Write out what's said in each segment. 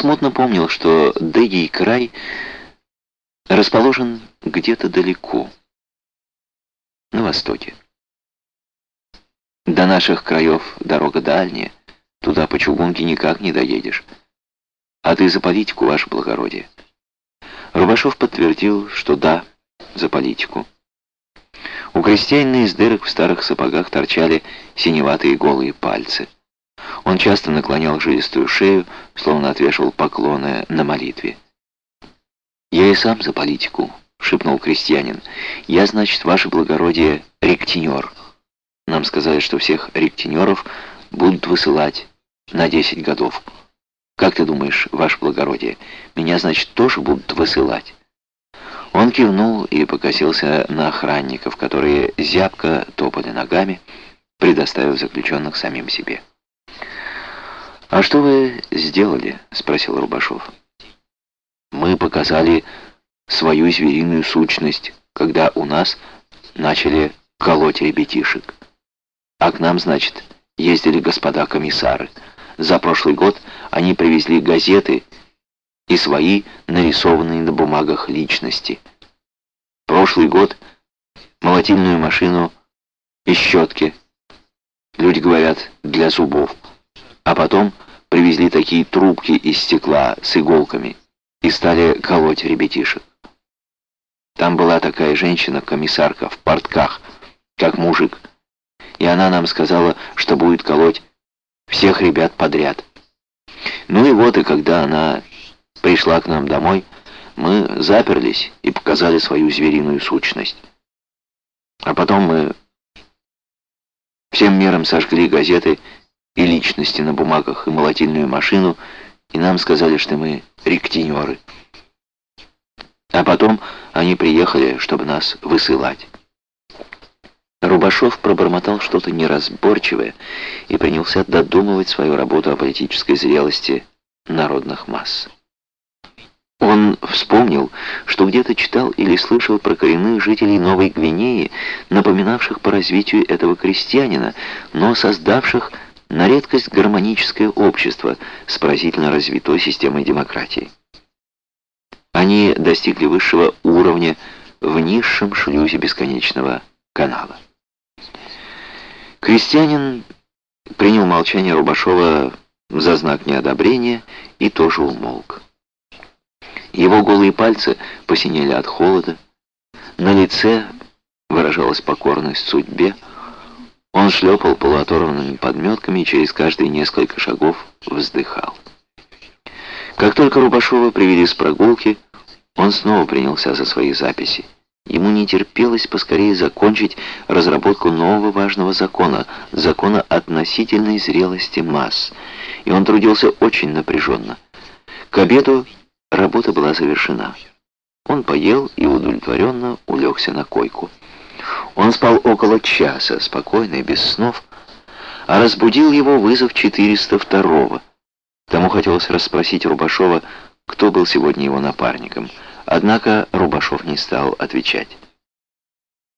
смутно помнил, что Дэгий край расположен где-то далеко, на востоке. До наших краев дорога дальняя, туда по чугунке никак не доедешь. А ты за политику, ваше благородие. Рубашов подтвердил, что да, за политику. У крестьянина из дырок в старых сапогах торчали синеватые голые пальцы. Он часто наклонял жилистую шею, словно отвешивал поклоны на молитве. «Я и сам за политику», — шепнул крестьянин. «Я, значит, ваше благородие, ректинер. Нам сказали, что всех ректинеров будут высылать на десять годов. Как ты думаешь, ваше благородие, меня, значит, тоже будут высылать?» Он кивнул и покосился на охранников, которые зябко топали ногами, предоставив заключенных самим себе. «А что вы сделали?» — спросил Рубашов. «Мы показали свою звериную сущность, когда у нас начали колоть ребятишек. А к нам, значит, ездили господа комиссары. За прошлый год они привезли газеты и свои нарисованные на бумагах личности. Прошлый год молотильную машину и щетки. Люди говорят, для зубов. А потом привезли такие трубки из стекла с иголками и стали колоть ребятишек. Там была такая женщина-комиссарка в портках, как мужик, и она нам сказала, что будет колоть всех ребят подряд. Ну и вот, и когда она пришла к нам домой, мы заперлись и показали свою звериную сущность. А потом мы всем миром сожгли газеты и личности на бумагах и молотильную машину, и нам сказали, что мы ректинеры. А потом они приехали, чтобы нас высылать. Рубашов пробормотал что-то неразборчивое и принялся додумывать свою работу о политической зрелости народных масс. Он вспомнил, что где-то читал или слышал про коренных жителей Новой Гвинеи, напоминавших по развитию этого крестьянина, но создавших на редкость гармоническое общество с поразительно развитой системой демократии. Они достигли высшего уровня в низшем шлюзе бесконечного канала. Крестьянин принял молчание Рубашова за знак неодобрения и тоже умолк. Его голые пальцы посинели от холода. На лице выражалась покорность судьбе. Он шлепал полуоторванными подметками и через каждые несколько шагов вздыхал. Как только Рубашова привели с прогулки, он снова принялся за свои записи. Ему не терпелось поскорее закончить разработку нового важного закона, закона относительной зрелости масс, и он трудился очень напряженно. К обеду Работа была завершена. Он поел и удовлетворенно улегся на койку. Он спал около часа, спокойно и без снов, а разбудил его вызов 402-го. Тому хотелось расспросить Рубашова, кто был сегодня его напарником. Однако Рубашов не стал отвечать.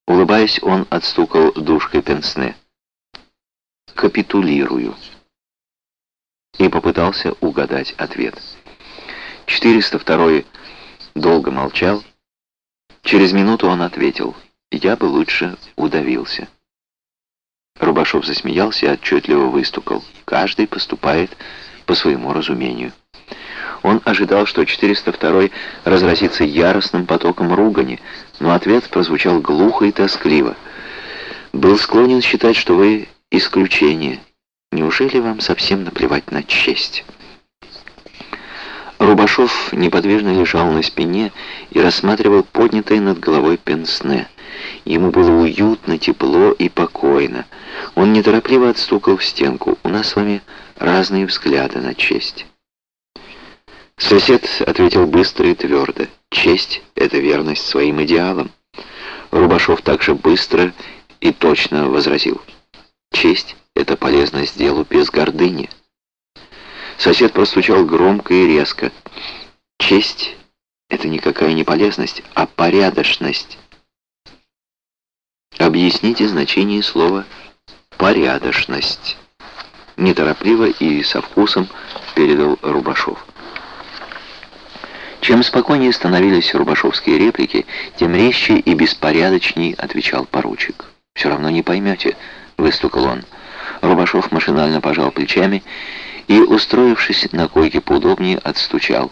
Улыбаясь, он отстукал душкой пенсне. «Капитулирую» и попытался угадать ответ. 402 долго молчал. Через минуту он ответил, «Я бы лучше удавился». Рубашов засмеялся и отчетливо выстукал. Каждый поступает по своему разумению. Он ожидал, что 402 разразится яростным потоком ругани, но ответ прозвучал глухо и тоскливо. «Был склонен считать, что вы исключение. Неужели вам совсем наплевать на честь?» Рубашов неподвижно лежал на спине и рассматривал поднятое над головой пенсне. Ему было уютно, тепло и покойно. Он неторопливо отстукал в стенку. «У нас с вами разные взгляды на честь». Сосед ответил быстро и твердо. «Честь — это верность своим идеалам». Рубашов также быстро и точно возразил. «Честь — это полезность делу без гордыни». Сосед простучал громко и резко. Честь — это никакая не полезность, а порядочность. Объясните значение слова «порядочность». Неторопливо и со вкусом передал Рубашов. Чем спокойнее становились рубашовские реплики, тем резче и беспорядочней отвечал поручик. «Все равно не поймете», — выстукал он. Рубашов машинально пожал плечами и, устроившись на койке поудобнее, отстучал.